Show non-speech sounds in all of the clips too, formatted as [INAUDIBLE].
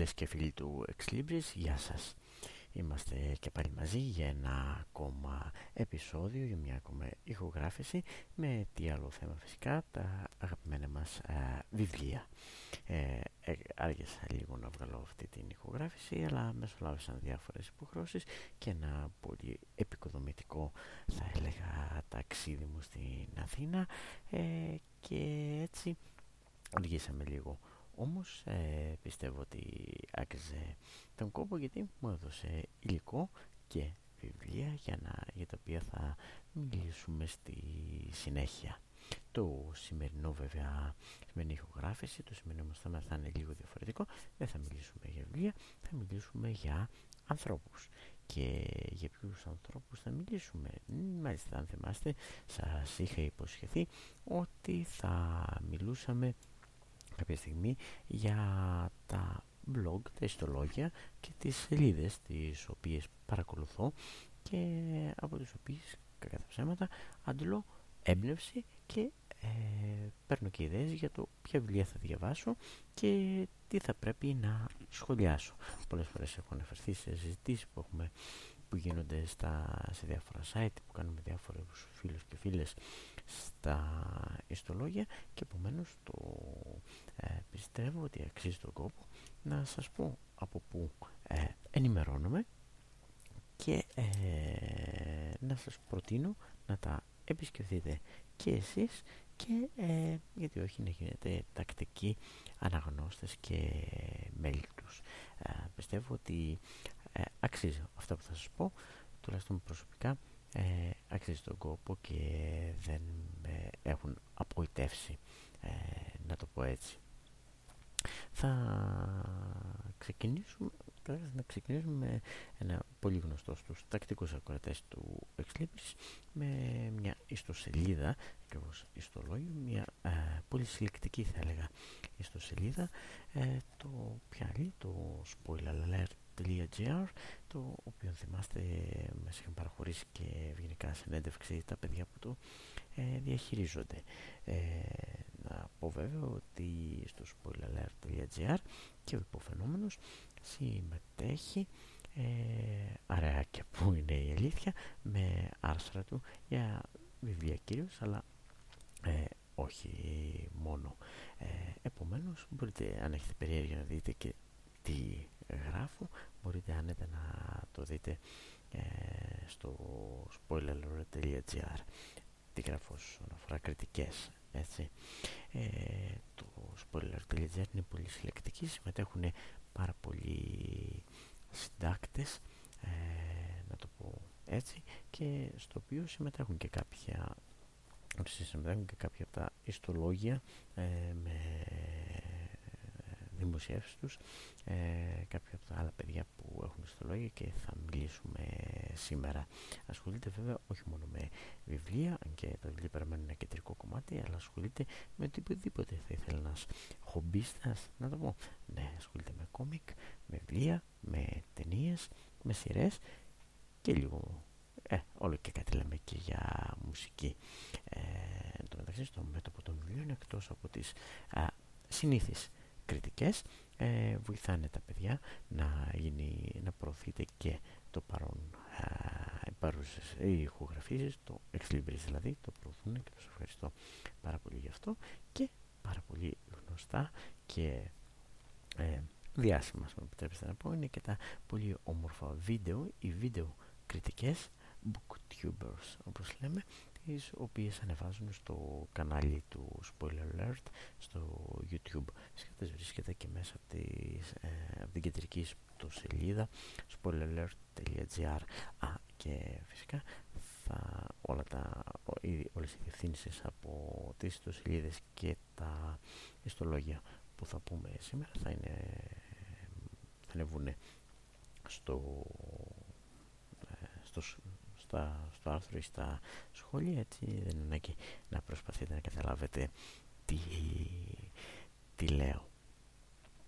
Φίλες και φίλοι του Ex γεια σας. Είμαστε και πάλι μαζί για ένα ακόμα επεισόδιο, για μια ακόμα ηχογράφηση με τι άλλο θέμα φυσικά, τα αγαπημένα μας ε, βιβλία. Ε, ε, άργησα λίγο να βγάλω αυτή την ηχογράφηση, αλλά μεσολάβησαν διάφορες υποχρώσεις και ένα πολύ επικοδομητικό θα έλεγα ταξίδι μου στην Αθήνα ε, και έτσι αργήσαμε λίγο όμως ε, πιστεύω ότι άκριζε τον κόπο γιατί μου έδωσε υλικό και βιβλία για, να, για τα οποία θα μιλήσουμε στη συνέχεια. Το σημερινό βέβαια, σημερινή ηχογράφηση, το σημερινό μας θέμα θα είναι λίγο διαφορετικό. Δεν θα μιλήσουμε για βιβλία, θα μιλήσουμε για ανθρώπους. Και για ποιους ανθρώπους θα μιλήσουμε. Μάλιστα αν θυμάστε, σας είχα υποσχεθεί ότι θα μιλούσαμε κάποια στιγμή για τα blog, τα ιστολόγια και τις σελίδες τις οποίες παρακολουθώ και από τις οποίες κατά ψέματα αντλώ έμπνευση και ε, παίρνω και ιδέες για το ποια βιβλία θα διαβάσω και τι θα πρέπει να σχολιάσω. Πολλές φορές έχω αναφερθεί σε συζητήσεις που έχουμε που γίνονται στα, σε διάφορα site που κάνουμε διάφορους φίλους και φίλες στα ιστολόγια και επομένως το ε, πιστεύω ότι αξίζει τον κόπο να σας πω από πού ε, ενημερώνομαι και ε, να σας προτείνω να τα επισκεφτείτε και εσείς και ε, γιατί όχι να γίνετε τακτικοί αναγνώστες και μέλη τους. πιστεύω ότι αξίζει αυτό που θα σας πω, τουλάχιστον προσωπικά ε, αξίζει τον κόπο και δεν με έχουν απογοητεύσει ε, να το πω έτσι. Θα ξεκινήσουμε να ξεκινήσουμε με ένα πολύ γνωστό στους τακτικούς ακροατές του Exlibris με μια ιστοσελίδα ακριβώς ιστολόγιο μια ε, πολύ συλλεκτική θα έλεγα ιστοσελίδα ε, το πιάλι το spoiler alert το οποίο θυμάστε μας είχαν παραχωρήσει και ευγενικά συνέντευξη τα παιδιά που το ε, διαχειρίζονται. Ε, να πω βέβαια ότι στο spoileralert.gr και ο υποφαινόμενος συμμετέχει ε, αραιά και που είναι η αλήθεια με άρθρα του για βιβλία κυρίως αλλά ε, όχι μόνο. Ε, επομένως μπορείτε αν έχετε περιέργεια να δείτε και τι γράφω μπορείτε άνετα να το δείτε ε, στο spoiler.gr τι γράφω όσον αφορά κριτικές έτσι. Ε, το spoiler.gr είναι πολύ συλλεκτική συμμετέχουν πάρα πολλοί συντάκτες ε, να το πω έτσι και στο οποίο συμμετέχουν και κάποια συμμετέχουν και κάποια από τα ιστολόγια ε, με δημοσιεύσεις τους ε, κάποια από τα άλλα παιδιά που έχουν στο λόγιο και θα μιλήσουμε σήμερα. Ασχολείται βέβαια όχι μόνο με βιβλία, αν και τα βιβλία παραμένουν ένα κεντρικό κομμάτι, αλλά ασχολείται με οτιδήποτε θα ήθελε ένας χομπίστας, να το πω. Ναι, ασχολείται με κόμικ, με βιβλία, με ταινίες, με σειρές και λίγο ε, όλο και κάτι λέμε και για μουσική. Ε, εν τω μεταξύ στο μέτωπο των βιβλίων εκτός από τις α, συνήθεις κριτικές ε, βοηθάνε τα παιδιά να, γίνει, να προωθείτε και το παρόν ε, οι ηχογραφήσεις, το Ex δηλαδή, το προωθούν και τους ευχαριστώ πάρα πολύ γι' αυτό και πάρα πολύ γνωστά και ε, διάσημα, με επιτρέψετε να πω, είναι και τα πολύ όμορφα βίντεο, οι βίντεο κριτικές booktubers όπως λέμε τις οποίες ανεβάζουν στο κανάλι του Spoiler Alert στο YouTube. Σχετικά βρίσκεται και μέσα από, τις, ε, από την κεντρική του σελίδα spoileralert.gr Α, και φυσικά θα, όλα τα, όλες οι διευθύνσεις από τις ιστοσελίδες και τα ιστολόγια που θα πούμε σήμερα θα, είναι, θα ανεβούν στο, ε, στο στα, στο άρθρο ή στα σχόλια έτσι δεν είναι ανάγκη να προσπαθείτε να καταλάβετε τι, τι λέω.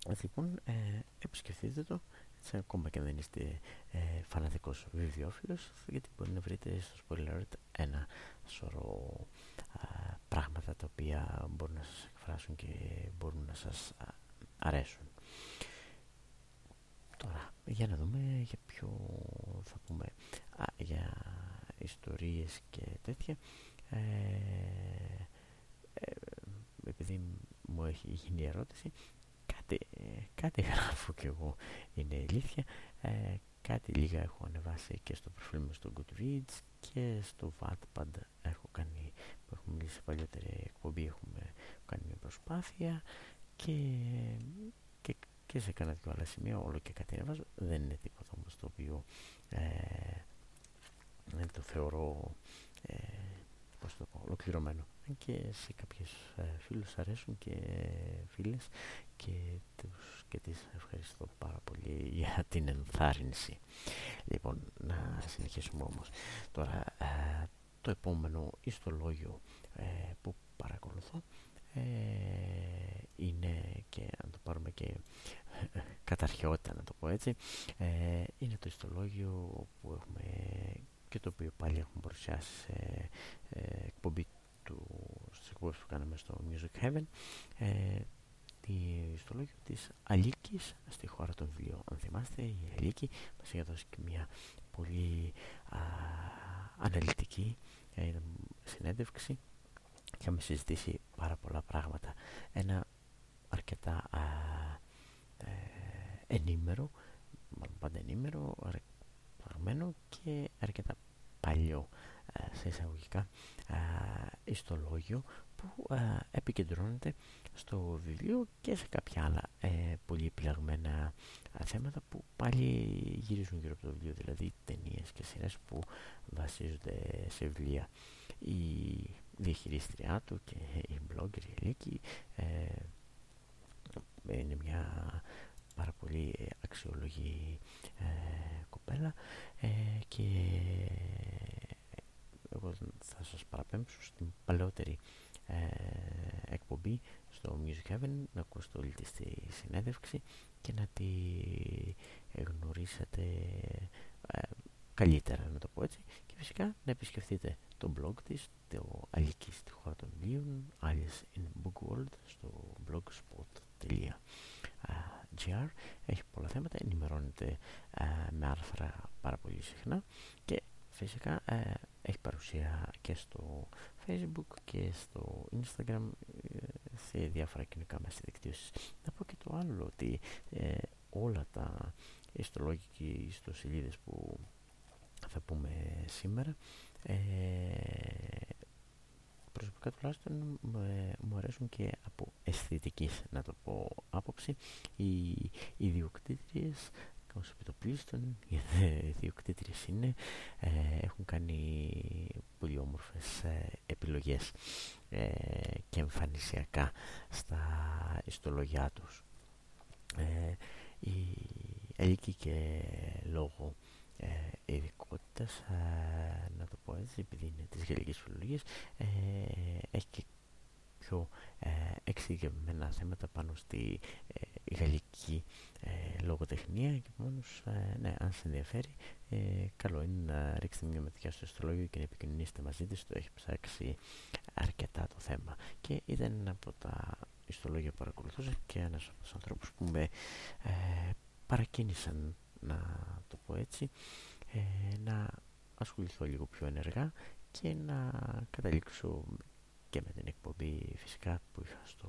Έτσι λοιπόν ε, επισκεφτείτε το έτσι, ακόμα και αν δεν είστε ε, φανατικός βιβλιοφίλος γιατί μπορεί να βρείτε στο spoiler ένα σωρό πράγματα τα οποία μπορούν να σας εκφράσουν και μπορούν να σας αρέσουν. Για να δούμε για ποιο θα πούμε. Α, για ιστορίες και τέτοια. Ε, ε, επειδή μου έχει γίνει ερώτηση κάτι, κάτι γράφω κι εγώ είναι αλήθεια. Ε, κάτι λίγα έχω ανεβάσει και στο προφίλ μου στο Goodreads και στο Wattpad έχω κάνει που έχουμε μιλήσει σε παλιότερη εκπομπή έχουμε κάνει μια προσπάθεια και, και, και σε κανένα δυο άλλα σημεία όλο και κάτι ανεβάζω. Δεν είναι τίποτα όμως το οποίο ε, δεν το θεωρώ ε, πώς το πω, ολοκληρωμένο. Και σε κάποιες ε, φίλους αρέσουν και φίλες και, τους, και τις ευχαριστώ πάρα πολύ [LAUGHS] για την ενθάρρυνση. Λοιπόν να συνεχίσουμε όμως. Τώρα ε, το επόμενο ιστολόγιο ε, που παρακολουθώ ε, είναι και αν το πάρουμε και [LAUGHS] καταρχαιότητα να το πω έτσι ε, είναι το ιστολόγιο που έχουμε και το οποίο πάλι έχουμε παρουσιάσει σε ε, εκπομπή του, στις εκπομπές που κάναμε στο Music Heaven ε, τη, στο λόγιο της Αλίκης στη χώρα των βιβλίων. Αν θυμάστε η Αλίκη μας είχε δώσει και μια πολύ α, αναλυτική ε, συνέντευξη και είχαμε συζητήσει πάρα πολλά πράγματα. Ένα αρκετά α, ε, ενήμερο, μάλλον πάντα ενήμερο, αρκετά και αρκετά παλιό ε, σε εισαγωγικά ιστολόγιο που επικεντρώνεται στο βιβλίο και σε κάποια άλλα ε, πολύ επιλεγμένα θέματα που πάλι γυρίζουν γύρω από το βιβλίο, δηλαδή ταινίες και σειρές που βασίζονται σε βιβλία. Η διαχειρίστριά του και η blogger η Ελίκη ε, είναι μια πάρα πολύ αξιολογή ε, κοπέλα και εγώ θα σας παραπέμψω στην παλαιότερη ε, εκπομπή στο Music Heaven να ακούσετε όλη τη στη συνέντευξη και να τη γνωρίσετε ε, καλύτερα να το πω έτσι. Και φυσικά να επισκεφτείτε το blog της το Αλική στη χώρα των βιβλίων Alice in Book World στο blogspot.gr έχει πολλά θέματα ενημερώνεται ε, με άρθρα πάρα πολύ συχνά και φυσικά ε, έχει παρουσία και στο facebook και στο instagram ε, σε διάφορα κοινωνικά μέσα δικτύωσης. Να πω και το άλλο ότι ε, όλα τα ιστολόγια και ιστοσελίδες που θα πούμε σήμερα ε, προσωπικά τουλάχιστον μου αρέσουν και από αισθητικής να το πω άποψη οι ιδιοκτήτριες ως επιτοπλίστων, οι διοκτήτριες είναι, ε, έχουν κάνει πολύ όμορφες ε, επιλογές ε, και εμφανισιακά στα ιστολογιά τους. Ε, η Ελίκη και λόγω ε, ειδικότητας, να το πω έτσι, επειδή είναι της γαλλικής φιλολογίας, έχει και πιο εξειδικευμένα θέματα πάνω στη γαλλική ε, λογοτεχνία και μόνος, ε, ναι, αν σε ενδιαφέρει ε, καλό είναι να ρίξετε μια ματιά στο ιστολόγιο και να επικοινωνήσετε μαζί της. Το έχει ψάξει αρκετά το θέμα. Και ήταν ένα από τα ιστολόγια που παρακολουθούσα και ένας από τους ανθρώπους που με ε, παρακίνησαν να το πω έτσι να ασχοληθώ λίγο πιο ενεργά και να καταλήξω και με την εκπομπή φυσικά που είχα στο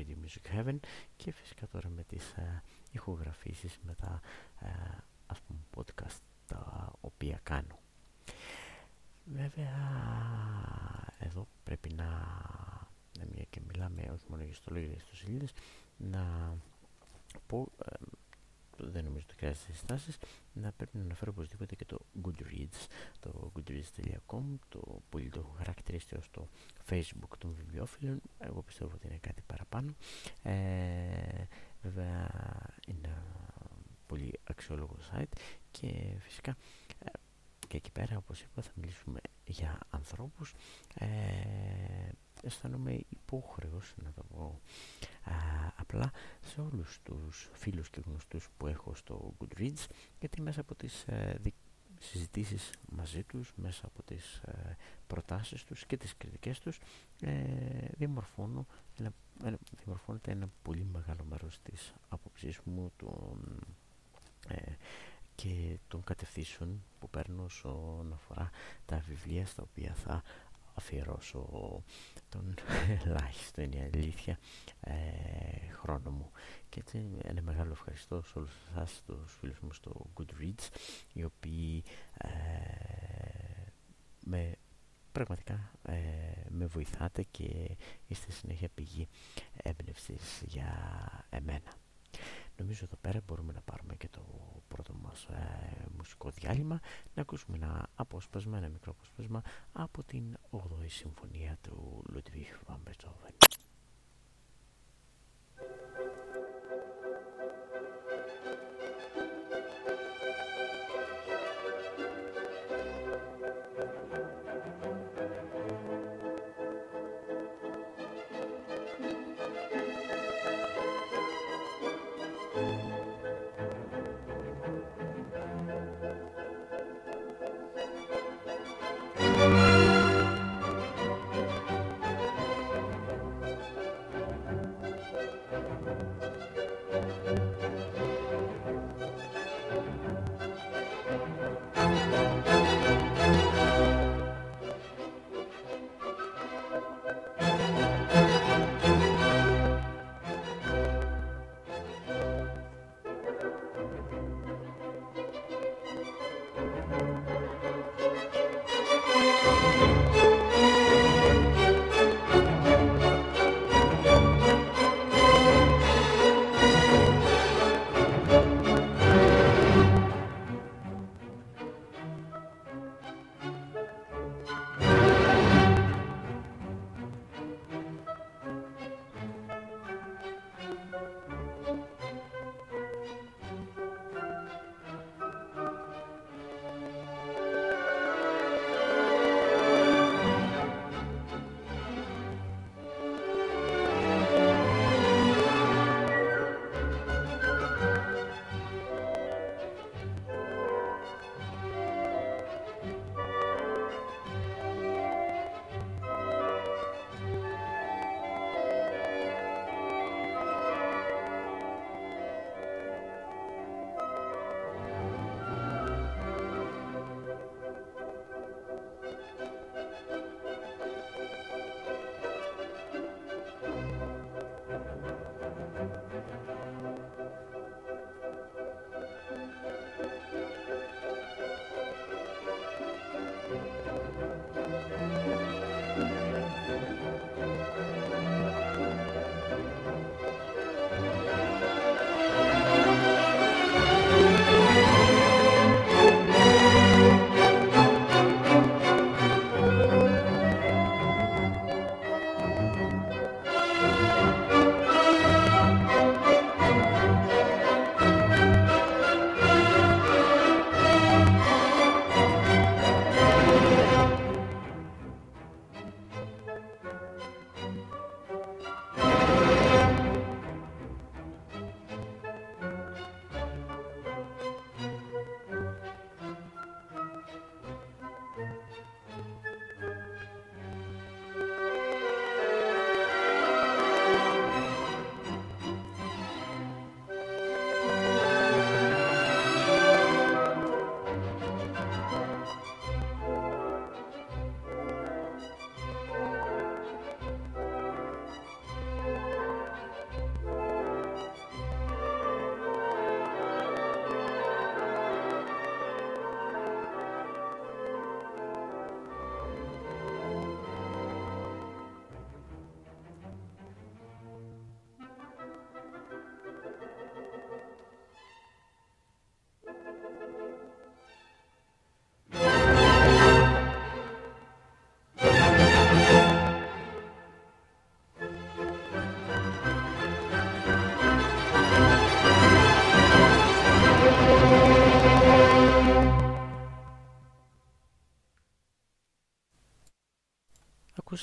Radio Music Heaven και φυσικά τώρα με τις uh, ηχογραφήσεις με τα uh, ας πούμε podcast τα οποία κάνω. Βέβαια εδώ πρέπει να, μια και μιλάμε όχι μόνο για στο λόγιο στους σελίδες να πω ε, δεν νομίζω ότι χρειάζεται συστάσεις. Να πρέπει να αναφέρω οπωσδήποτε και το Goodreads το goodreads.com το πολύ το έχω χαρακτηρίσει ως το facebook των βιβλιοφίλων εγώ πιστεύω ότι είναι κάτι παραπάνω. Ε, βέβαια είναι ένα πολύ αξιόλογο site και φυσικά ε, και εκεί πέρα όπως είπα θα μιλήσουμε για ανθρώπους. Ε, αισθάνομαι υπόχρεος να το πω α, απλά σε όλους τους φίλους και γνωστούς που έχω στο Goodreads γιατί μέσα από τις ε, συζητήσεις μαζί τους μέσα από τις ε, προτάσεις τους και τις κριτικές τους ε, διαμορφώνω ένα, διαμορφώνεται ένα πολύ μεγάλο μέρος της άποψής μου των, ε, και των κατευθύνσεων που παίρνω όσον αφορά τα βιβλία στα οποία θα αφιερώσω τον [LAUGHS] ελάχιστο είναι η αλήθεια ε, χρόνο μου. Και έτσι ένα μεγάλο ευχαριστώ σε όλους εσάς τους φίλους μου στο Goodreads οι οποίοι ε, με πραγματικά ε, με βοηθάτε και είστε συνέχεια πηγή έμπνευσης για εμένα Νομίζω εδώ πέρα μπορούμε να πάρουμε και το πρώτο μας ε, μουσικό διάλειμμα. Να ακούσουμε ένα απόσπασμα, ένα μικρό απόσπασμα από την 8η συμφωνία του Ludwig van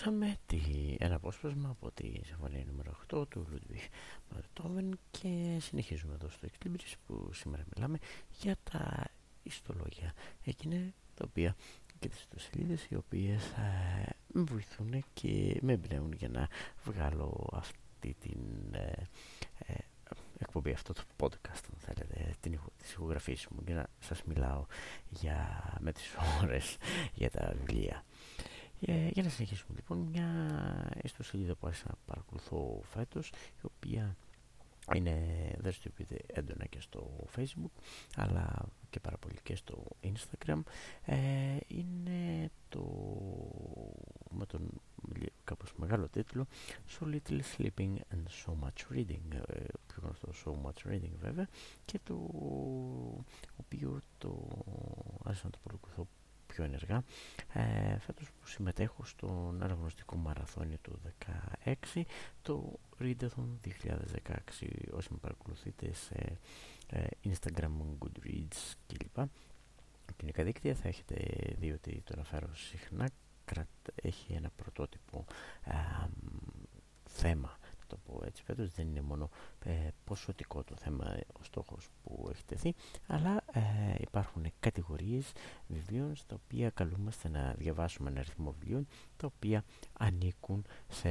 ακούσαμε τη, ένα απόσπασμα από τη συμφωνία νούμερο 8 του Ludwig Μαρτόβεν και συνεχίζουμε εδώ στο Exlibris που σήμερα μιλάμε για τα ιστολόγια εκείνα τα οποία και τις ιστοσελίδες οι οποίες ε, με βοηθούν και με εμπνέουν για να βγάλω αυτή την ε, ε, εκπομπή, αυτό το podcast, αν θέλετε, την, τις ηχογραφίες μου και να σας μιλάω για, με τις ώρες για τα βιβλία. Ε, για να συνεχίσουμε λοιπόν μια ιστοσελίδα που άρχισα να παρακολουθώ φέτος, η οποία είναι δραστηριοποιείται έντονα και στο facebook αλλά και πάρα πολύ και στο instagram. Ε, είναι το με τον κάπως μεγάλο τίτλο So Little Sleeping and So Much Reading ε, πιο γνωστό So Much Reading βέβαια και το οποίος το άρχισα να το παρακολουθώ πιο ενεργά. Ε, φέτος που συμμετέχω στον αναγνωστικό μαραθώνιο του 2016 το Readathon 2016 όσοι με παρακολουθείτε σε ε, Instagram, Goodreads κλπ. Κοινικά δίκτυα θα έχετε δει ότι το αναφέρω συχνά έχει ένα πρωτότυπο ε, θέμα το πω έτσι φέτος δεν είναι μόνο ε, ποσοτικό το θέμα ο στόχος που έχει τεθεί αλλά ε, υπάρχουν κατηγορίες βιβλίων στα οποία καλούμαστε να διαβάσουμε ένα αριθμό βιβλίων τα οποία ανήκουν σε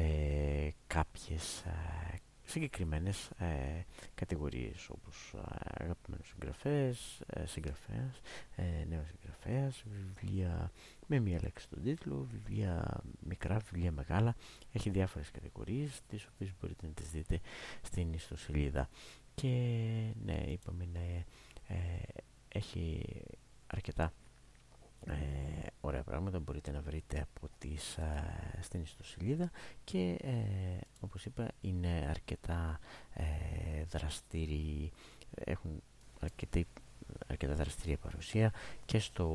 κάποιες ε, συγκεκριμένες ε, κατηγορίες όπως ε, αγαπημένους συγγραφές, ε, συγγραφέας, ε, νέος συγγραφέας, βιβλία με μία λέξη στον τίτλο, βιβλία μικρά, βιβλία μεγάλα. Έχει διάφορες κατηγορίες τις οποίες μπορείτε να τις δείτε στην ιστοσελίδα. Και ναι, είπαμε ναι, έχει αρκετά ε, ωραία πράγματα μπορείτε να βρείτε από τις, στην ιστοσελίδα και ε, όπως είπα είναι αρκετά ε, δραστήριοι έχουν αρκετή, αρκετά δραστηρία παρουσία και στο,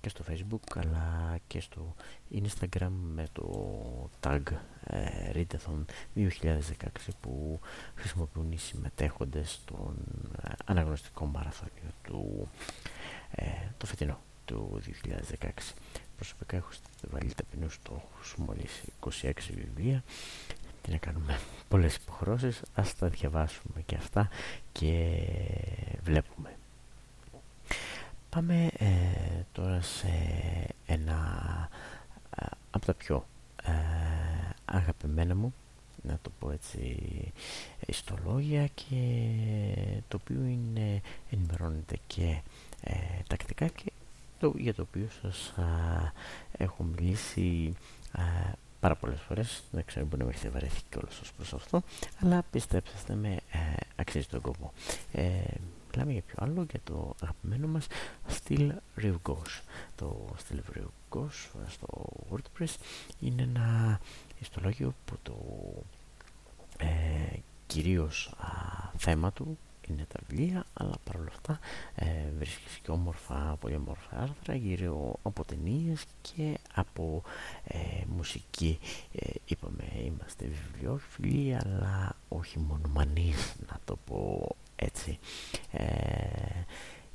και στο facebook αλλά και στο instagram με το tag ε, Readathon 2016 που χρησιμοποιούν οι συμμετέχοντες στον ε, αναγνωστικό μαραθώνιο του ε, το φετινό του 2016. Προσωπικά έχω βάλει ταπεινούς στόχους μόλις 26 βιβλία. Τι να κάνουμε πολλές υποχρώσεις ας τα διαβάσουμε και αυτά και βλέπουμε. Πάμε ε, τώρα σε ένα ε, από τα πιο ε, αγαπημένα μου να το πω έτσι ιστολόγια και το οποίο είναι ενημερώνεται και ε, τακτικά και το, για το οποίο σας α, έχω μιλήσει α, πάρα πολλές φορές. Δεν ξέρω μπορεί να με έχετε βαρεθεί κιόλας ως προς αυτό αλλά πιστέψτε με ε, αξίζει τον κόπο. Ε, μιλάμε για πιο άλλο για το αγαπημένο μας Still Real Ghost το Still Real Ghost στο WordPress είναι ένα ιστολόγιο που το ε, κυρίως α, θέμα του είναι τα βιβλία αλλά παρόλα αυτά ε, βρίσκεις και όμορφα, πολύ όμορφα άρθρα γύρω από ταινίες και από ε, μουσική. Ε, είπαμε είμαστε βιβλιοφιλοί αλλά όχι μονομανείς να το πω έτσι. Ε,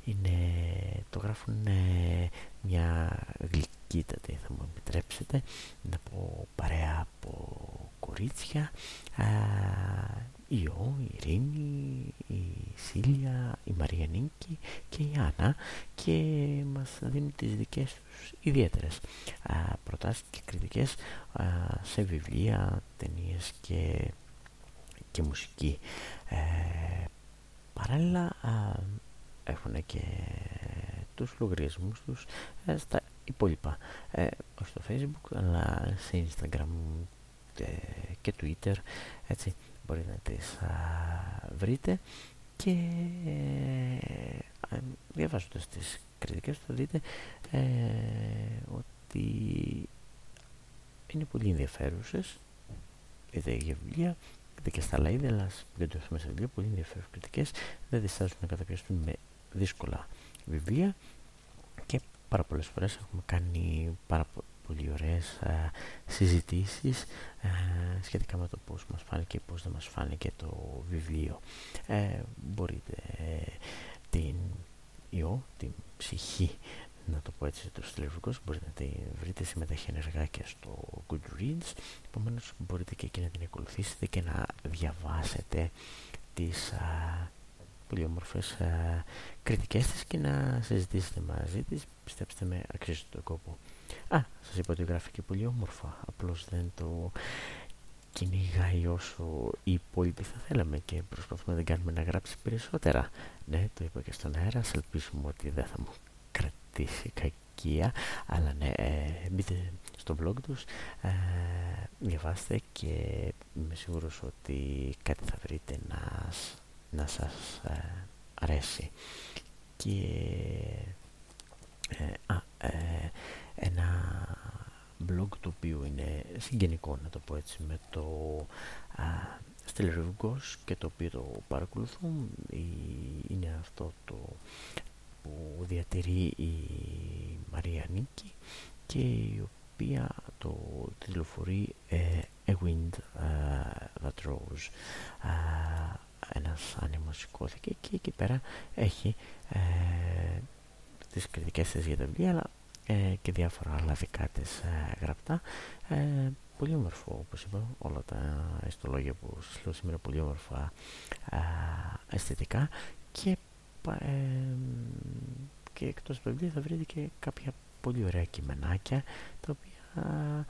είναι, το γράφουν μια γλυκύτατη θα μου επιτρέψετε να πω παρέα από κορίτσια η Ο, η Ειρήνη, η Σίλια, η Μαριανίκη και η Άννα και μας δίνουν τις δικές τους ιδιαίτερες α, προτάσεις και κριτικές α, σε βιβλία, ταινίες και, και μουσική. Ε, παράλληλα α, έχουν και τους λογαριασμούς τους ε, στα υπόλοιπα, ε, όχι στο facebook αλλά σε instagram και twitter έτσι μπορείτε να τις α, βρείτε. Και ε, διαβάζοντας τις κριτικές θα δείτε ε, ότι είναι πολύ ενδιαφέρουσες. Είτε για βιβλία είτε και στα άλλα είδη αλλά δεν το έχουμε σε βιβλία πολύ ενδιαφέρουσες κριτικές. Δεν διστάζουν να καταπιαστούν με δύσκολα βιβλία. Και πάρα πολλές φορές έχουμε κάνει πάρα πολύ ωραίες ε, συζητήσεις ε, σχετικά με το πώς μας φάνηκε και πώς δεν μας φάνηκε το βιβλίο. Ε, μπορείτε την ιό, την ψυχή, να το πω έτσι το στελεχουργός, μπορείτε να τη βρείτε συμμετέχει ενεργά και στο Goodreads, επομένως μπορείτε και εκεί να την ακολουθήσετε και να διαβάσετε τις πολύ όμορφες κριτικές της και να συζητήσετε μαζί της, πιστέψτε με αξίζει τον κόπο. Α, σας είπα ότι γράφει και πολύ όμορφα, απλώς δεν το κυνηγάει όσο οι υπόλοιποι θα θέλαμε και προσπαθούμε να κάνουμε να γράψει περισσότερα. Ναι, το είπα και στον αέρα, ελπίσουμε ότι δεν θα μου κρατήσει κακία, αλλά ναι, ε, μπείτε στο blog τους, ε, διαβάστε και είμαι σίγουρος ότι κάτι θα βρείτε να, να σας ε, αρέσει. Και ε, α, ένα blog το οποίο είναι συγγενικό να το πω έτσι με το Στελεριβγκός και το οποίο το παρακολουθούν είναι αυτό το που διατηρεί η Μαρία Νίκη και η οποία το τηλεφορεί ε, A Wind uh, That Rose uh, ένας άνεμος σηκώθηκε και εκεί πέρα έχει ε, τις κριτικές της για τα βιβλία αλλά ε, και διάφορα άλλα δικά της ε, γραπτά. Ε, πολύ όμορφο, όπως είπα, όλα τα ιστολόγια που σας λέω σήμερα πολύ όμορφα αισθητικά και, και εκτός βιβλία θα βρείτε και κάποια πολύ ωραία κειμενάκια τα οποία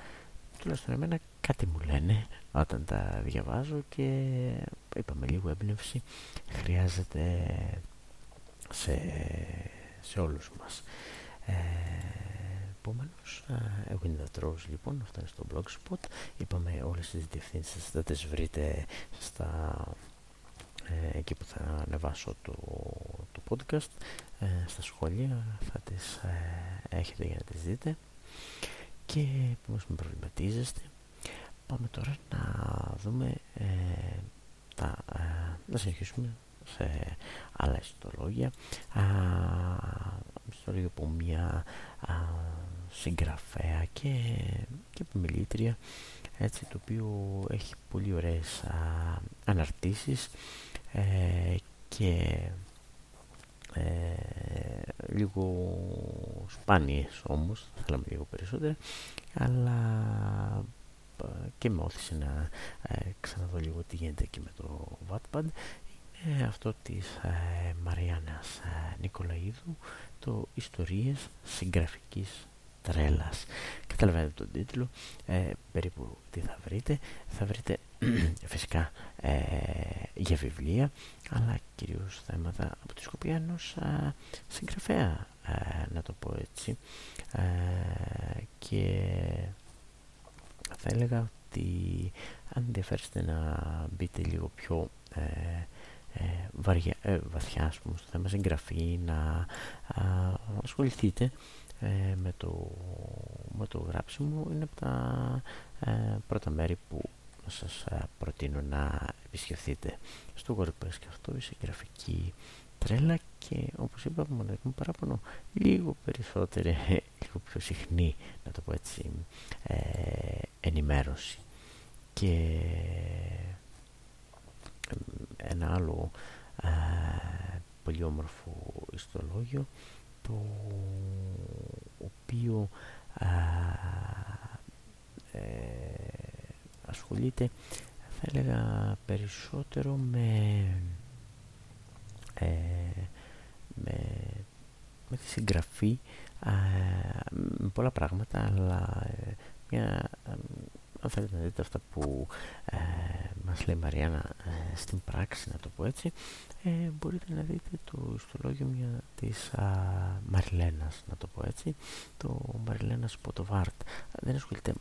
τουλάχιστον εμένα κάτι μου λένε όταν τα διαβάζω και είπαμε λίγο έμπνευση χρειάζεται σε, σε όλους μας. Ε, επόμενος Win That Rose λοιπόν αυτά είναι στο blogspot. Είπαμε όλες τις διευθύνσεις θα τις βρείτε στα, ε, εκεί που θα ανεβάσω το, το podcast. Ε, στα σχόλια θα τις ε, έχετε για να τις δείτε. Και πώς με προβληματίζεστε πάμε τώρα να δούμε ε, τα, να συνεχίσουμε σε άλλα ιστολόγια ιστορία από μια συγγραφέα και, και επιμελήτρια έτσι, το οποίο έχει πολύ ωραίες α, αναρτήσεις ε, και ε, λίγο σπάνιες όμως, θα θέλαμε λίγο περισσότερα αλλά και με όθησε να ε, ξαναδώ λίγο τι γίνεται και με το Wattpad είναι αυτό της ε, Μαριάννας ε, Νικολαίδου το «Ιστορίες συγγραφικής τρέλας». Καταλαβαίνετε τον τίτλο, ε, περίπου τι θα βρείτε. Θα βρείτε [CLEARS THROAT] φυσικά ε, για βιβλία, αλλά κυρίως θέματα από τη σκοπιά ενός συγγραφέα, ε, να το πω έτσι. Ε, και θα έλεγα ότι αν ενδιαφέρεστε να μπείτε λίγο πιο ε, βαριά, ε, βαθιά ας πούμε, στο θέμα συγγραφή, να ασχοληθείτε ε, με, το, με το γράψιμο. Είναι από τα ε, πρώτα μέρη που σας προτείνω να επισκεφθείτε. Στο WordPress και αυτό η συγγραφική τρέλα και όπως είπα από μοναδικό μου παράπονο λίγο περισσότερη, [LAUGHS] λίγο πιο συχνή να το πω έτσι ενημέρωση. Και ένα άλλο πολύ όμορφο ιστολόγιο το οποίο ε, ασχολείται θα έλεγα περισσότερο με, ε, με, με τη συγγραφή με πολλά πράγματα αλλά ε, μια αν θέλετε να δείτε αυτά που ε, μας λέει η Μαριάννα ε, στην πράξη, να το πω έτσι, ε, μπορείτε να δείτε το ιστολόγιο μια της α, Μαριλένας, να το πω έτσι, το Μαριλένας Ποτοβάρτ. Δεν ασχολείται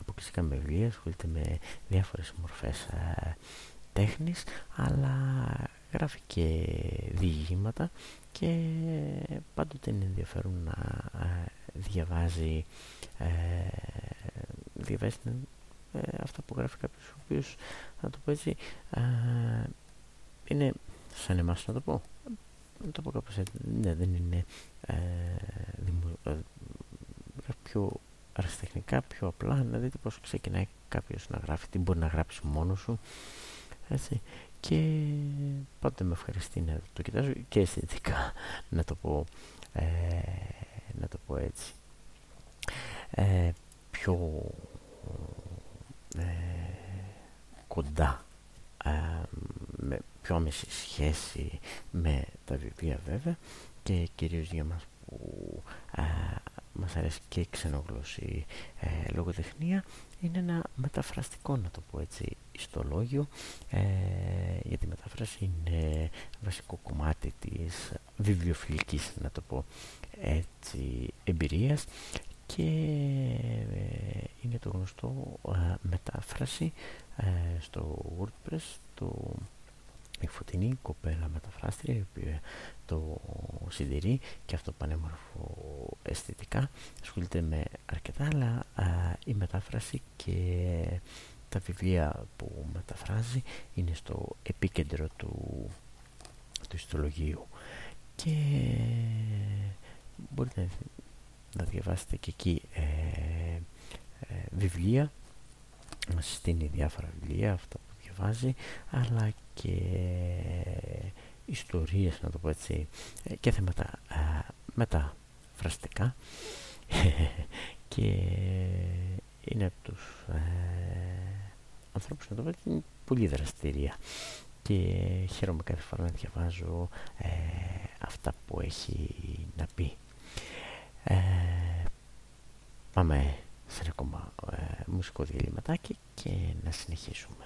αποκλειστικά με βιβλία, ασχολείται με διάφορες μορφές ε, τέχνης, αλλά γράφει και διηγήματα και πάντοτε είναι ενδιαφέρον να ε, διαβάζει ε, διαβάζει ε, αυτά που γράφει κάποιος ο οποίος, να το πω έτσι, ε, είναι σαν εμάς να το πω. Να το πω κάπως έτσι, ναι, δεν είναι ε, δημο, ε, πιο αριστεχνικά, πιο απλά, να δείτε πώς ξεκινάει κάποιος να γράφει, τι μπορεί να γράψει μόνος σου, έτσι. Και πάντοτε με ευχαριστεί να το κοιτάζω και αισθητικά, να το πω, ε, να το πω έτσι. Ε, πιο ε, κοντά ε, με πιο άμεση σχέση με τα βιβλία βέβαια και κυρίως για μας που ε, μας αρέσει και η ξενογλώσση ε, λογοτεχνία είναι ένα μεταφραστικό να το πω έτσι ιστολόγιο ε, γιατί η μετάφραση είναι βασικό κομμάτι της βιβλιοφιλικής να το πω έτσι εμπειρίας και ε, είναι το γνωστό ε, μετάφραση ε, στο WordPress το η φωτεινή κοπέλα μεταφράστρια η οποία το συντηρεί και αυτό πανέμορφο αισθητικά ασχολείται με αρκετά αλλά η μετάφραση και τα βιβλία που μεταφράζει είναι στο επίκεντρο του, του ιστολογίου. Και μπορείτε να διαβάσετε και εκεί ε, ε, βιβλία. Μας στείλει διάφορα βιβλία αυτά που διαβάζει αλλά και ιστορίες να το πω έτσι ε, και θέματα μεταφραστικά. [LAUGHS] Και είναι από τους ε, ανθρώπους να το πω έτσι πολύ δραστηρία. Και χαίρομαι κάθε φορά να διαβάζω ε, αυτά που έχει να πει ε, πάμε σε ένα ακόμα ε, μουσικό διαλυματάκι και να συνεχίσουμε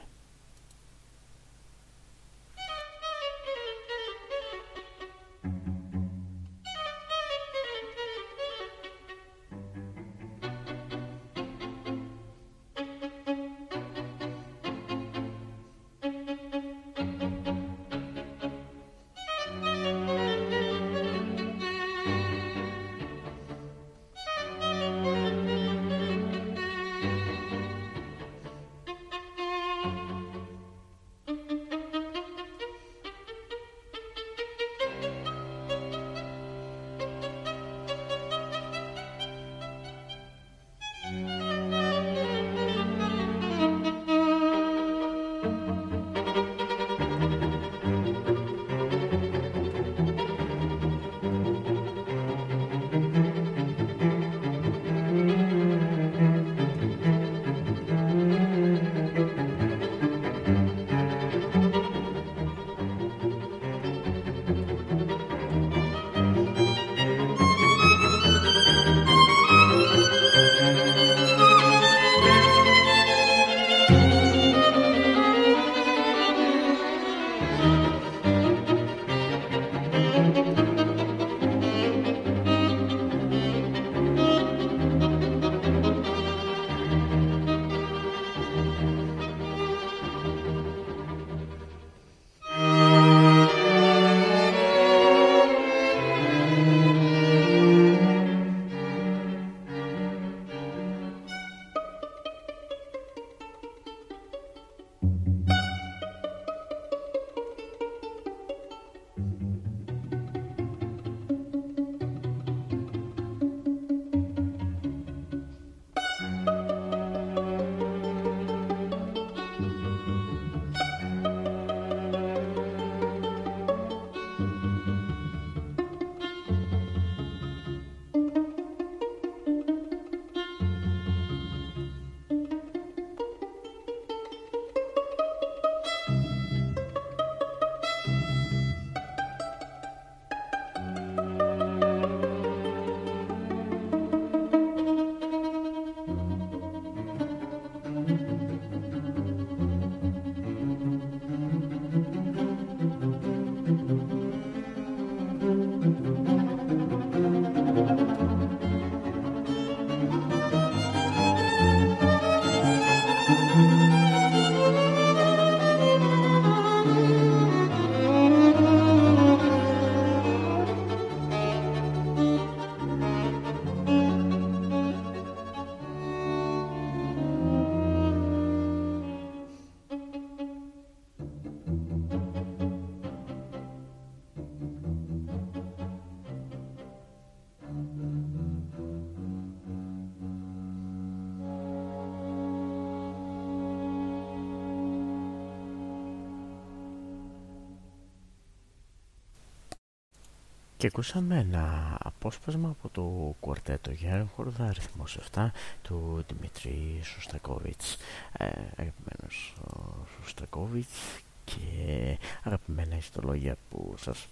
Και ακούσαμε ένα απόσπασμα από το κουαρτέτο για χορδά αριθμός 7 του Δημήτρη Σωστακόβιτς. Ε, αγαπημένος ο Σωστακόβιτς και αγαπημένα ιστολόγια που σας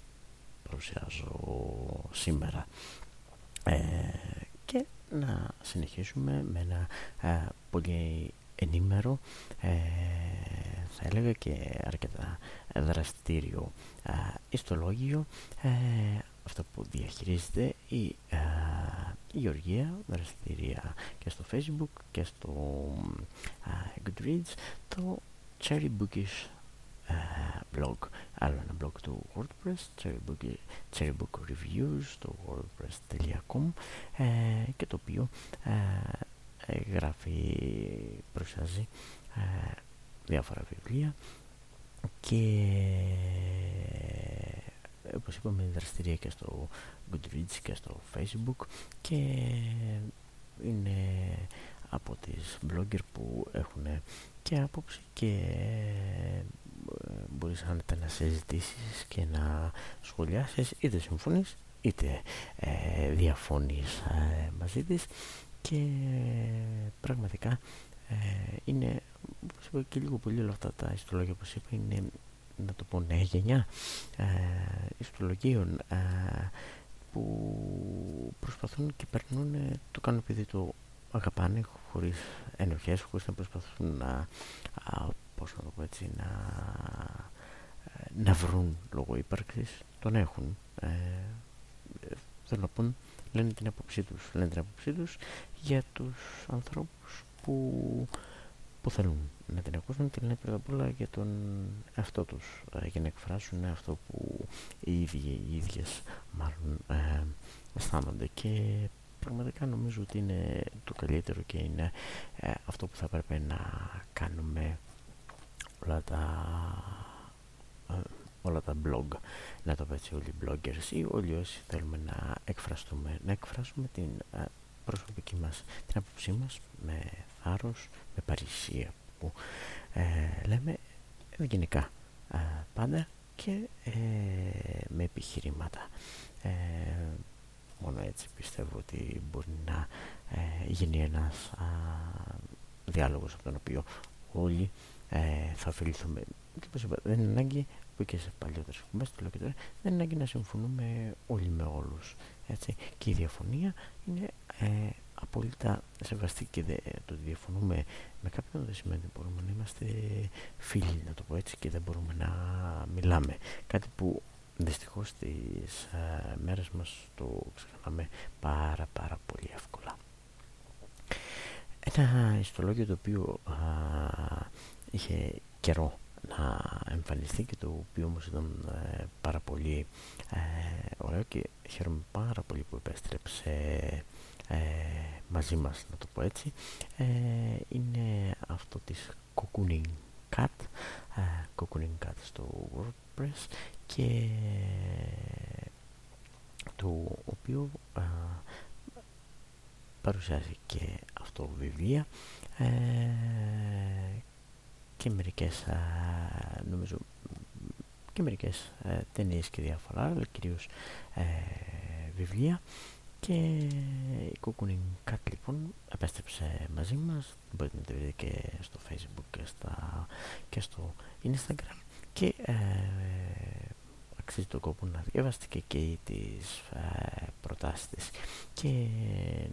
παρουσιάζω σήμερα. Ε, και να συνεχίσουμε με ένα ε, πολύ ενήμερο θα έλεγα και αρκετά δραστήριο ιστολόγιο αυτό που διαχειρίζεται η, η Γεωργία δραστηρία και στο facebook και στο Goodreads το Cherry Bookish blog. Άλλο ένα blog του WordPress Cherry Book Reviews στο wordpress.com και το οποίο γράφει, προσιάζει διάφορα βιβλία. Και όπως είπαμε δραστηρία και στο Goodreads και στο Facebook και είναι από τις blogger που έχουν και άποψη και ε, μπορείς άνετα να συζητήσεις και να σχολιάσεις είτε συμφωνείς είτε ε, διαφωνείς ε, μαζί της και πραγματικά ε, είναι όπως είπα και λίγο πολύ όλα αυτά τα ιστολόγια όπως είπα είναι να το πω νέα γενιά ε, ιστολογίων ε, που προσπαθούν και περνούν το κάνουν επειδή το αγαπάνε χωρίς ενοχές χωρίς να προσπαθούν να α, πώς να το πω έτσι να, να βρουν λόγω ύπαρξης. Τον έχουν ε, θέλω να πούν λένε την άποψή τους. Λένε την άποψή τους για τους ανθρώπους που που θέλουν να την ακούσουν την λένε πρώτα απ' όλα για τον εαυτό τους ε, για να εκφράσουν αυτό που οι ίδιοι οι ίδιες μάλλον ε, αισθάνονται. Και πραγματικά νομίζω ότι είναι το καλύτερο και είναι ε, αυτό που θα πρέπει να κάνουμε όλα τα ε, όλα τα blog. Να το πω έτσι όλοι οι bloggers ή όλοι όσοι θέλουμε να εκφραστούμε να εκφράσουμε την προσωπική μας την άποψή μας με θάρρος, με παρησία που ε, λέμε γενικά ε, πάντα και ε, με επιχειρήματα. Ε, μόνο έτσι πιστεύω ότι μπορεί να γίνει ένας α, διάλογος από τον οποίο όλοι θα ωφεληθούμε. δεν είναι ανάγκη που και σε παλιότερες εκπομπές, το λέω και τώρα, δεν είναι ανάγκη να συμφωνούμε όλοι με όλους. Έτσι. Και η διαφωνία είναι απόλυτα σεβαστή και δε, το ότι διαφωνούμε με κάποιον δεν σημαίνει ότι μπορούμε να είμαστε φίλοι, να το πω έτσι, και δεν μπορούμε να μιλάμε. Κάτι που δυστυχώς στις α, μέρες μας το ξεχνάμε πάρα πάρα πολύ εύκολα. Ένα ιστολόγιο το οποίο α, είχε καιρό να εμφανιστεί και το οποίο όμως ήταν ε, πάρα πολύ ε, ωραίο και χαίρομαι πάρα πολύ που επέστρεψε ε, μαζί μας να το πω έτσι. Ε, είναι αυτό της Cocooning Cat ε, Cocooning Cat στο WordPress και το οποίο ε, παρουσιάζει και αυτό βιβλία. Ε, και μερικές νομίζω και μερικές ταινίες και διάφορα αλλά κυρίως βιβλία και η Cooking Cat λοιπόν επέστρεψε μαζί μας. Μπορείτε να τη βρείτε και στο facebook και, στα, και στο instagram. Και ε, αξίζει τον κόπο να διαβάσετε και εκεί τις ε, προτάσεις της. Και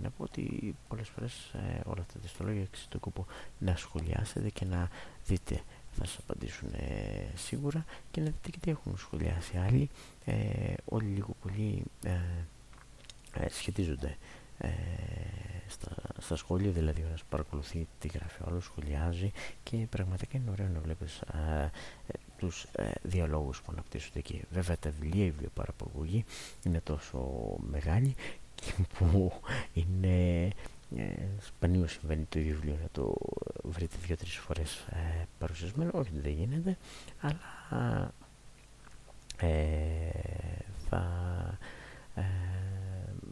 να πω ότι πολλές φορές ε, όλα αυτά τα ιστολόγια αξίζει τον κόπο να σχολιάσετε και να δείτε. Θα σας απαντήσουν ε, σίγουρα και να δείτε και τι έχουν σχολιάσει άλλοι. Ε, όλοι λίγο πολύ ε, ε, σχετίζονται ε, στα, στα σχόλια δηλαδή ένας παρακολουθεί τι γράφει ο άλλος, σχολιάζει και πραγματικά είναι ωραίο να βλέπεις ε, ε, τους ε, διαλόγους που αναπτύσσονται εκεί. Βέβαια τα βιβλία, η βιοπαραπαγωγή είναι τόσο μεγάλη που είναι ε, σπανίως συμβαίνει το βιβλίο να το βρείτε δύο-τρεις φορές ε, παρουσιασμένο, όχι δεν γίνεται, αλλά ε, θα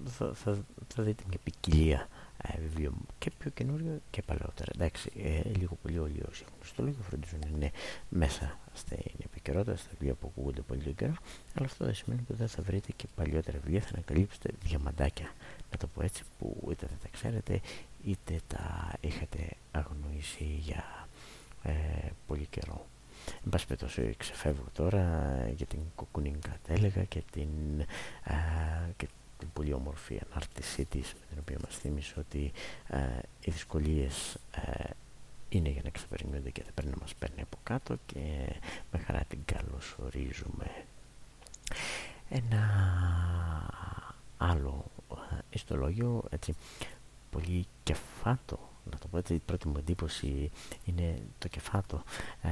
θα, θα, θα δείτε μια ποικιλία ε, βιβλίων και πιο καινούριο και παλαιότερα. Εντάξει, ε, λίγο πολύ όλοι όσοι έχουν στο λίγο φροντίζουν να είναι μέσα στην επικαιρότητα, στα βιβλία που ακούγονται πολύ καιρό, αλλά αυτό δεν σημαίνει ότι δεν θα βρείτε και παλιότερα βιβλία, θα ανακαλύψετε διαμαντάκια, να το πω έτσι, που είτε δεν τα ξέρετε, είτε τα είχατε αγνοήσει για ε, πολύ καιρό. Εν πάση περιπτώσει ξεφεύγω τώρα για την κοκκουνίνκα έλεγα και την, και την πολύ όμορφη ανάρτησή της με την οποία μας θύμισε ότι ε, οι δυσκολίες ε, είναι για να ξεπερνούνται και δεν πρέπει να μας παίρνει από κάτω και με χαρά την καλωσορίζουμε. Ένα άλλο ε, ιστολόγιο, έτσι, πολύ κεφάτο, να το πω έτσι, η πρώτη μου εντύπωση είναι το κεφάτο, ε,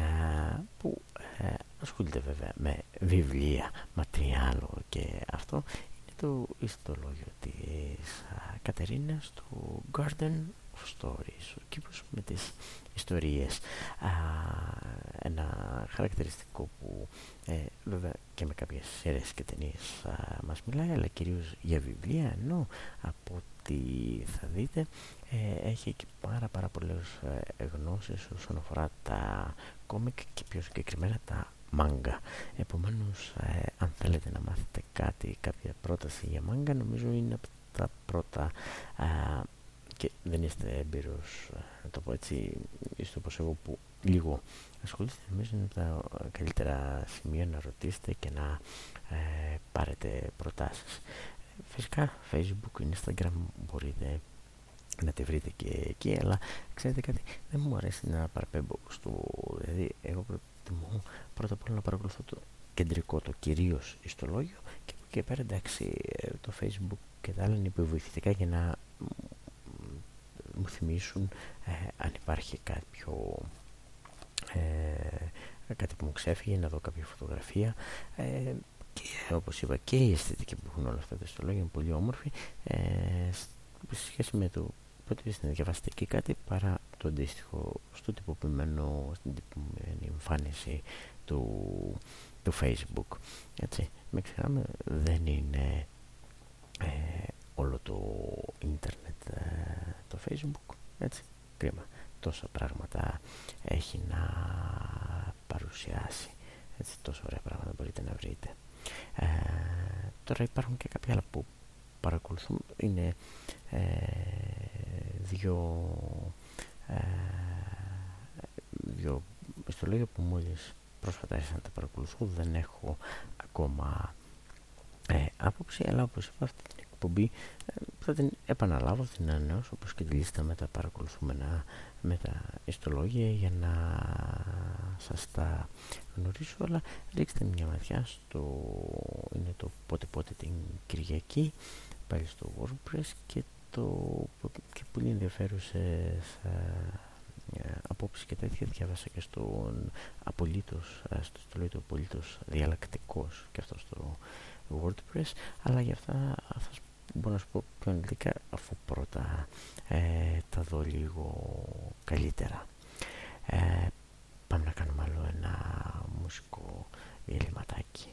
που ε, ασχολείται βέβαια με βιβλία, ματριάλο και αυτό είναι το ιστολόγιο της Κατερίνας του Garden stories, ο κήπος με τις ιστορίες. Α, ένα χαρακτηριστικό που ε, βέβαια και με κάποιες σειρές και ταινίες α, μας μιλάει, αλλά κυρίως για βιβλία, ενώ από ό,τι θα δείτε ε, έχει και πάρα πάρα πολλές ε, γνώσεις όσον αφορά τα κόμικ και πιο συγκεκριμένα τα μάγκα. Επομένως, ε, αν θέλετε να μάθετε κάτι, κάποια πρόταση για μάγκα, νομίζω είναι από τα πρώτα και δεν είστε έμπειρος, να το πω έτσι, είστε όπως εγώ που λίγο ασχολείστε, νομίζω είναι τα καλύτερα σημεία να ρωτήσετε και να ε, πάρετε προτάσεις. Φυσικά, Facebook, Instagram μπορείτε να τη βρείτε και εκεί, αλλά ξέρετε κάτι, δεν μου αρέσει να παραπέμπω στο, δηλαδή εγώ προτιμώ πρώτα απ' όλα να παρακολουθώ το κεντρικό, το κυρίως ιστολόγιο και από εκεί πέρα εντάξει ε, το Facebook και τα άλλα είναι υποβοηθητικά για να μου θυμίσουν ε, αν υπάρχει κάποιο ε, κάτι που μου ξέφυγε να δω κάποια φωτογραφία. Ε, και όπως είπα και η αισθητική που έχουν όλα αυτά τα ιστολόγια είναι πολύ όμορφη ε, σε σχέση με το πρώτο να διαβαστική κάτι παρά το αντίστοιχο στο τυποποιημένο στην τυποποιημένη εμφάνιση του, του facebook έτσι μην ξεχνάμε δεν είναι ε, όλο το ίντερνετ, ε, το facebook, έτσι, κρίμα. Τόσα πράγματα έχει να παρουσιάσει, έτσι, τόσο ωραία πράγματα μπορείτε να βρείτε. Ε, τώρα υπάρχουν και κάποια άλλα που παρακολουθούν, είναι ε, δύο, ε, δύο ιστολόγια που μόλις πρόσφατα άρχισα να τα παρακολουθώ, δεν έχω ακόμα ε, άποψη, αλλά όπως είπα αυτή την εκπομπή ε, θα την επαναλάβω, την ανανεώσω όπως και τη λίστα με τα παρακολουθούμενα με τα ιστολόγια για να σας τα γνωρίσω. Αλλά ρίξτε μια ματιά στο είναι το πότε πότε την Κυριακή πάλι στο WordPress και το και πολύ ενδιαφέρουσες ε, απόψεις και τέτοια διάβασα και στον απολύτως στο ιστολόγιο του απολύτως διαλλακτικός και αυτό στο WordPress αλλά για αυτά θα μπορώ να σου πω πιο αναλυτικά αφού πρώτα ε, τα δω λίγο καλύτερα. Ε, πάμε να κάνουμε άλλο ένα μουσικό διαλυματάκι.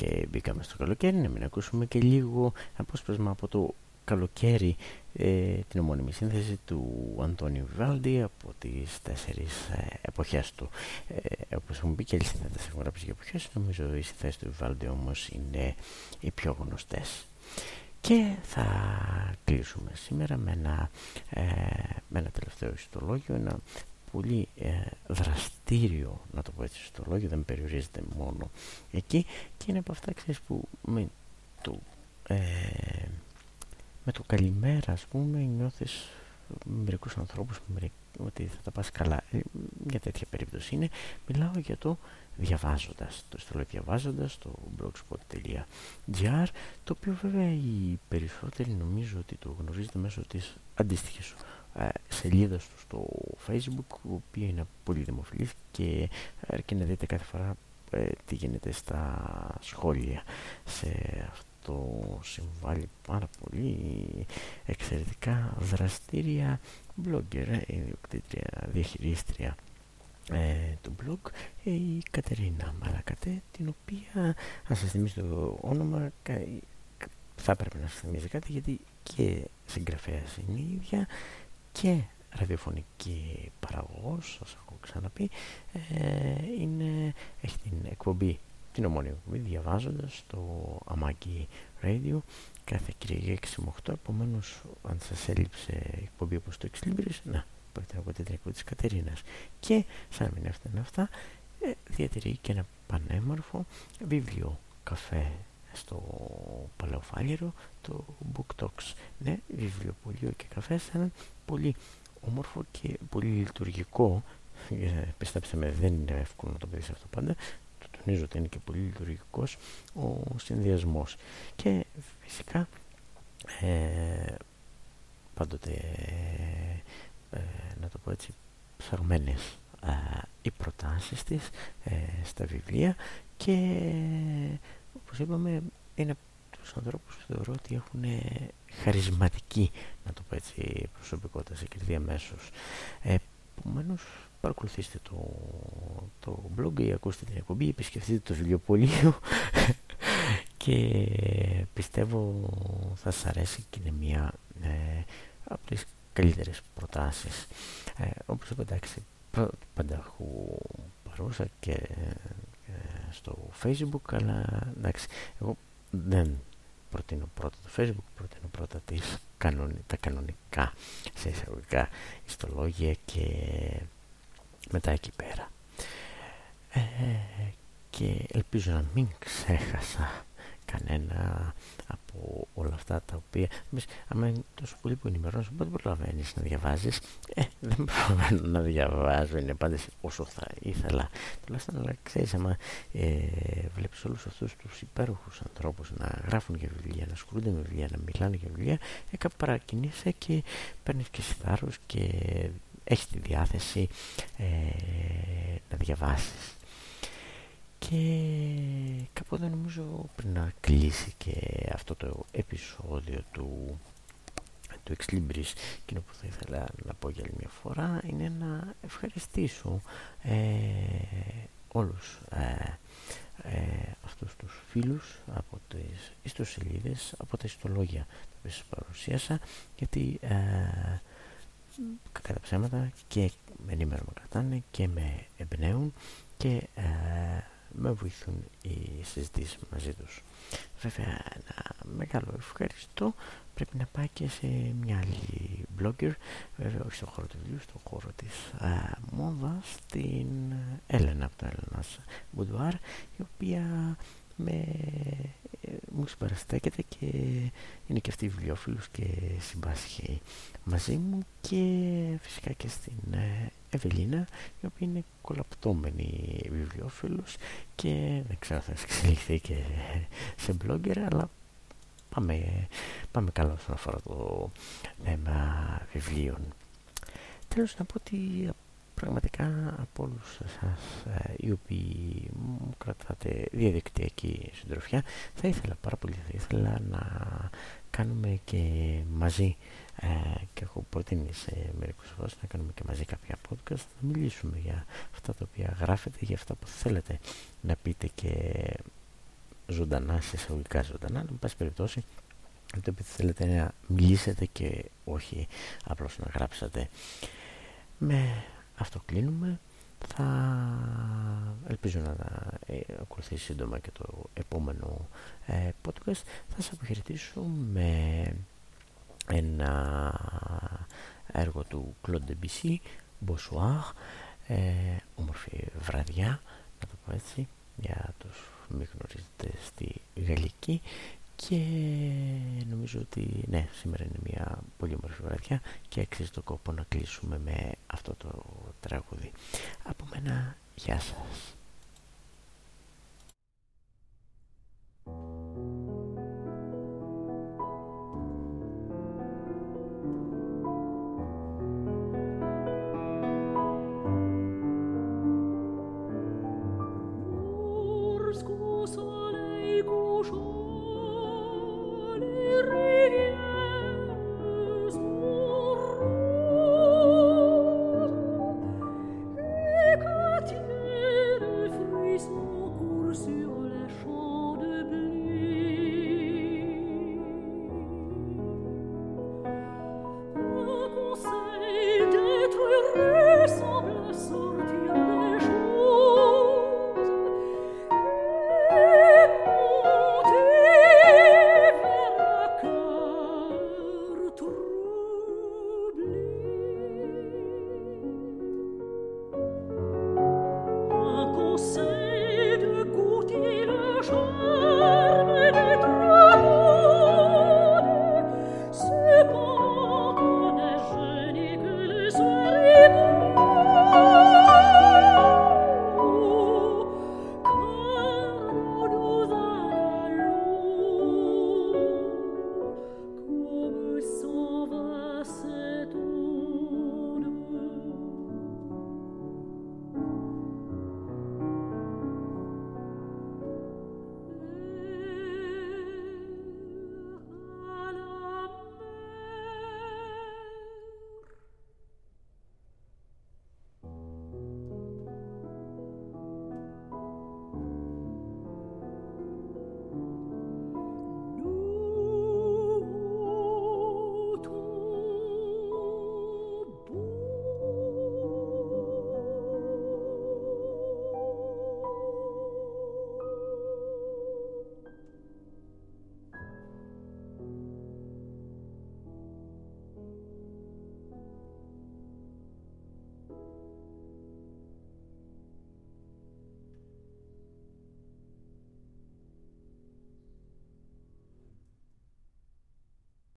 Και μια και μπήκαμε στο καλοκαίρι να μην ακούσουμε και λίγο απόσπασμα από το καλοκαίρι ε, την ομώνυμη σύνθεση του Αντώνιου Βιβάλντι από τις τέσσερις ε, εποχές του. Ε, όπως έχουμε πει και άλλοι συνθέτες έχουν γράψει για εποχές, νομίζω οι συνθέσεις του Βιβάλντι όμως είναι οι πιο γνωστές. Και θα κλείσουμε σήμερα με ένα, ε, με ένα τελευταίο ιστολόγιο, ένα πολύ ε, δραστήριο, να το πω έτσι, ιστολόγιο, δεν περιορίζεται μόνο εκεί και είναι από αυτά ξέρεις, που με το, ε, με το καλημέρα ας πούμε νιώθεις μερικούς ανθρώπους ότι θα τα πας καλά. Ε, μια τέτοια περίπτωση είναι. Μιλάω για το διαβάζοντας, το στέλνω διαβάζοντας το blogspot.gr το οποίο βέβαια οι περισσότεροι νομίζω ότι το γνωρίζετε μέσω της αντίστοιχης ε, σελίδας του στο facebook η οποία είναι πολύ δημοφιλής και αρκεί να δείτε κάθε φορά ε, τι γίνεται στα σχόλια σε αυτό. Συμβάλλει πάρα πολύ εξαιρετικά δραστήρια blogger, ιδιοκτήτρια, διαχειρίστρια ε, του blog ε, η Κατερίνα Μαρακατέ την οποία αν σας θυμίσει το όνομα θα πρέπει να σας θυμίζει κάτι γιατί και συγγραφέας είναι η ίδια και ραδιοφωνική παραγωγός σας έχω ξαναπεί ε, είναι, έχει την εκπομπή την ομόνια εκπομπή διαβάζοντας το Αμάκι Radio κάθε Κυριακή 6 με 8 επομένως αν σας έλειψε εκπομπή όπως το Ex να πρόκειται από την εκπομπή της Κατερίνας. Και σαν μην έφτανε αυτά ε, διατηρεί και ένα πανέμορφο βιβλίο καφέ στο Παλαιοφάλιρο το Book Talks. Ναι, βιβλιοπωλείο και καφέ σε έναν πολύ όμορφο και πολύ λειτουργικό ε, πιστέψτε με δεν είναι εύκολο να το πεις αυτό πάντα το τονίζω ότι είναι και πολύ λειτουργικός ο συνδυασμός. Και φυσικά ε, πάντοτε ε, να το πω έτσι ψαγμένες ε, οι προτάσεις της ε, στα βιβλία και όπως είπαμε είναι τους ανθρώπους που θεωρώ ότι έχουν χαρισματική να το πω έτσι προσωπικότητα σε κερδί αμέσως. Επομένως παρακολουθήστε το, το blog ή ακούστε την εκπομπή επισκεφτείτε το βιβλιοπωλείο. [LAUGHS] Και πιστεύω θα σας αρέσει και είναι μια ε, από τις καλύτερες προτάσεις. Ε, όπως είπα εντάξει πάντα έχω παρούσα και ε, στο facebook αλλά εντάξει εγώ δεν προτείνω πρώτα το facebook προτείνω πρώτα τις τα κανονικά σε εισαγωγικά ιστολόγια και μετά εκεί πέρα. Ε, και ελπίζω να μην ξέχασα κανένα από όλα αυτά τα οποία εμείς άμα είναι τόσο πολύ που ενημερώνεις δεν προλαβαίνεις να διαβάζεις. Ε, δεν προλαβαίνω να διαβάζω είναι πάντα όσο θα ήθελα. Τουλάχιστον αλλά ξέρεις άμα ε, βλέπεις όλους αυτούς τους υπέροχους ανθρώπους να γράφουν για βιβλία να ασχολούνται με βιβλία, να μιλάνε για βιβλία ε, κάπου παρακινείσαι και παίρνεις και θάρρος και έχεις τη διάθεση ε, να διαβάσεις και κάπου εδώ νομίζω πριν να κλείσει και αυτό το επεισόδιο του του Ex Libris εκείνο που θα ήθελα να πω για άλλη μια φορά είναι να ευχαριστήσω ε, όλους ε, ε, αυτούς τους φίλους από τις ιστοσελίδες, από τα ιστολόγια τα οποία σας παρουσίασα γιατί ε, κατά ψέματα και με ενήμερο με κρατάνε και με εμπνέουν και ε, με βοηθούν οι συζητήσεις μαζί τους. Βέβαια ένα μεγάλο ευχαριστώ πρέπει να πάει και σε μια άλλη blogger, βέβαια όχι στον χώρο του βιβλίου, στον χώρο της α, μόδας, την Έλενα από το Έλενας Μπουντουάρ, η οποία με, ε, μου συμπαραστέκεται και είναι και αυτή βιβλιοφίλος και συμπάσχει μαζί μου και φυσικά και στην ε, Ευελίνα η οποία είναι κολαπτώμενη βιβλιοφίλος και δεν ξέρω θα εξελιχθεί και σε blogger αλλά πάμε, πάμε καλά όσον αφορά το θέμα βιβλίων. Τέλος να πω ότι πραγματικά από όλους εσάς ε, οι οποίοι μου κρατάτε διαδικτυακή συντροφιά θα ήθελα πάρα πολύ θα ήθελα να κάνουμε και μαζί ε, και έχω προτείνει σε μερικούς φορές να κάνουμε και μαζί κάποια podcast να μιλήσουμε για αυτά τα οποία γράφετε για αυτά που θέλετε να πείτε και ζωντανά, σε εισαγωγικά ζωντανά, με πάση περιπτώσει, το επειδή θέλετε να μιλήσετε και όχι απλώς να γράψετε. Με αυτό κλείνουμε. Θα ελπίζω να ε, ακολουθήσει σύντομα και το επόμενο ε, podcast. Θα σας αποχαιρετήσω με ένα έργο του Claude Debussy, Bonsoir, ε, όμορφη βραδιά, να το πω έτσι, για τους μη γνωρίζετε στη Γαλλική και νομίζω ότι ναι, σήμερα είναι μια πολύ όμορφη βραδιά και αξίζει το κόπο να κλείσουμε με αυτό το τραγούδι. Από μένα, γεια σας.